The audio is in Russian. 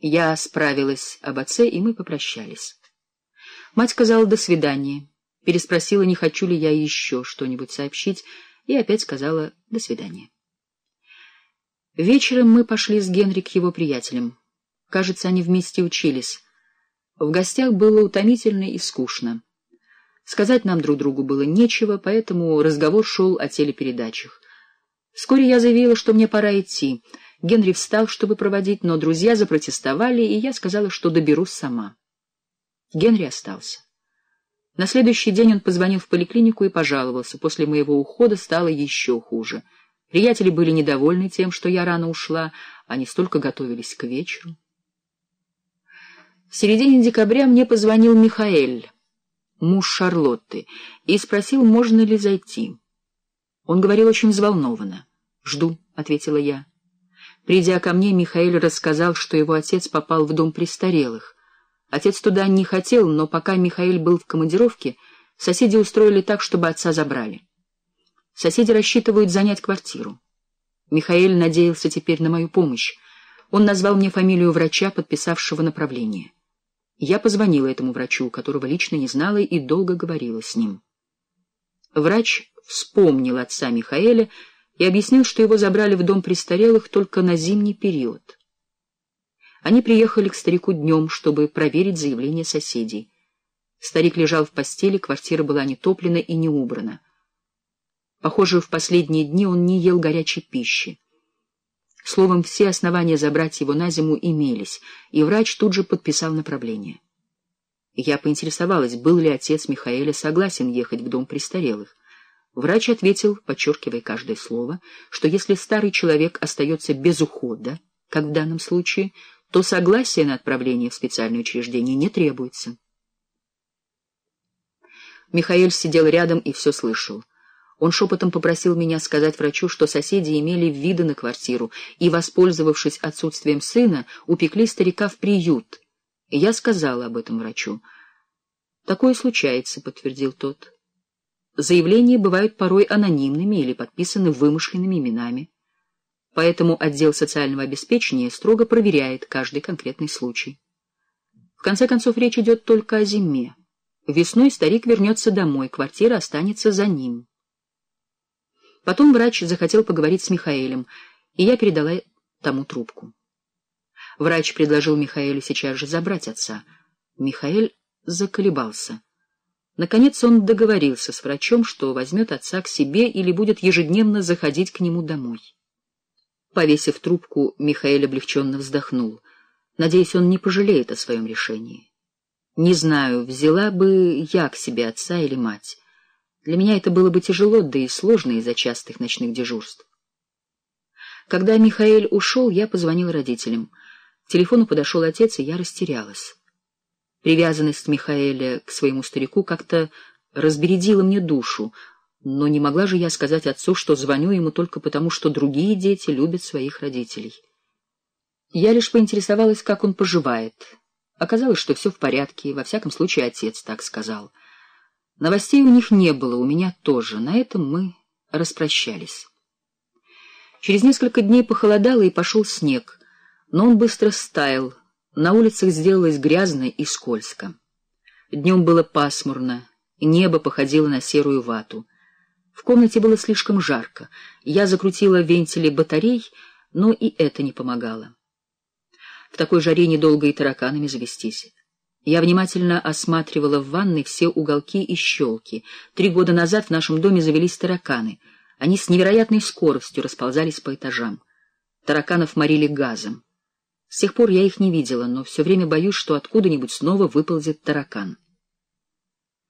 Я справилась об отце, и мы попрощались. Мать сказала «до свидания», переспросила, не хочу ли я еще что-нибудь сообщить, и опять сказала «до свидания». Вечером мы пошли с Генри к его приятелям. Кажется, они вместе учились. В гостях было утомительно и скучно. Сказать нам друг другу было нечего, поэтому разговор шел о телепередачах. Вскоре я заявила, что мне пора идти. Генри встал, чтобы проводить, но друзья запротестовали, и я сказала, что доберусь сама. Генри остался. На следующий день он позвонил в поликлинику и пожаловался. После моего ухода стало еще хуже. Приятели были недовольны тем, что я рано ушла, они столько готовились к вечеру. В середине декабря мне позвонил Михаэль, муж Шарлотты, и спросил, можно ли зайти. Он говорил очень взволнованно. «Жду», — ответила я. Придя ко мне, Михаил рассказал, что его отец попал в дом престарелых. Отец туда не хотел, но пока Михаил был в командировке, соседи устроили так, чтобы отца забрали. Соседи рассчитывают занять квартиру. Михаил надеялся теперь на мою помощь. Он назвал мне фамилию врача, подписавшего направление. Я позвонила этому врачу, которого лично не знала, и долго говорила с ним. Врач вспомнил отца Михаэля и объяснил, что его забрали в дом престарелых только на зимний период. Они приехали к старику днем, чтобы проверить заявление соседей. Старик лежал в постели, квартира была не топлена и не убрана. Похоже, в последние дни он не ел горячей пищи. Словом, все основания забрать его на зиму имелись, и врач тут же подписал направление. Я поинтересовалась, был ли отец Михаэля согласен ехать в дом престарелых. Врач ответил, подчеркивая каждое слово, что если старый человек остается без ухода, как в данном случае, то согласие на отправление в специальное учреждение не требуется. Михаэль сидел рядом и все слышал. Он шепотом попросил меня сказать врачу, что соседи имели виды на квартиру и, воспользовавшись отсутствием сына, упекли старика в приют. И я сказала об этом врачу. «Такое случается», — подтвердил тот. «Заявления бывают порой анонимными или подписаны вымышленными именами. Поэтому отдел социального обеспечения строго проверяет каждый конкретный случай. В конце концов, речь идет только о зиме. Весной старик вернется домой, квартира останется за ним». Потом врач захотел поговорить с Михаэлем, и я передала тому трубку. Врач предложил Михаэлю сейчас же забрать отца. Михаэль заколебался. Наконец он договорился с врачом, что возьмет отца к себе или будет ежедневно заходить к нему домой. Повесив трубку, Михаэль облегченно вздохнул. Надеюсь, он не пожалеет о своем решении. Не знаю, взяла бы я к себе отца или мать. Для меня это было бы тяжело, да и сложно из-за частых ночных дежурств. Когда Михаил ушел, я позвонил родителям. К телефону подошел отец, и я растерялась. Привязанность Михаэля к своему старику как-то разбередила мне душу, но не могла же я сказать отцу, что звоню ему только потому, что другие дети любят своих родителей. Я лишь поинтересовалась, как он поживает. Оказалось, что все в порядке, во всяком случае отец так сказал — Новостей у них не было, у меня тоже. На этом мы распрощались. Через несколько дней похолодало и пошел снег, но он быстро стаял. На улицах сделалось грязно и скользко. Днем было пасмурно, небо походило на серую вату. В комнате было слишком жарко. Я закрутила вентили батарей, но и это не помогало. В такой жаре недолго и тараканами завестись. Я внимательно осматривала в ванной все уголки и щелки. Три года назад в нашем доме завелись тараканы. Они с невероятной скоростью расползались по этажам. Тараканов морили газом. С тех пор я их не видела, но все время боюсь, что откуда-нибудь снова выползет таракан.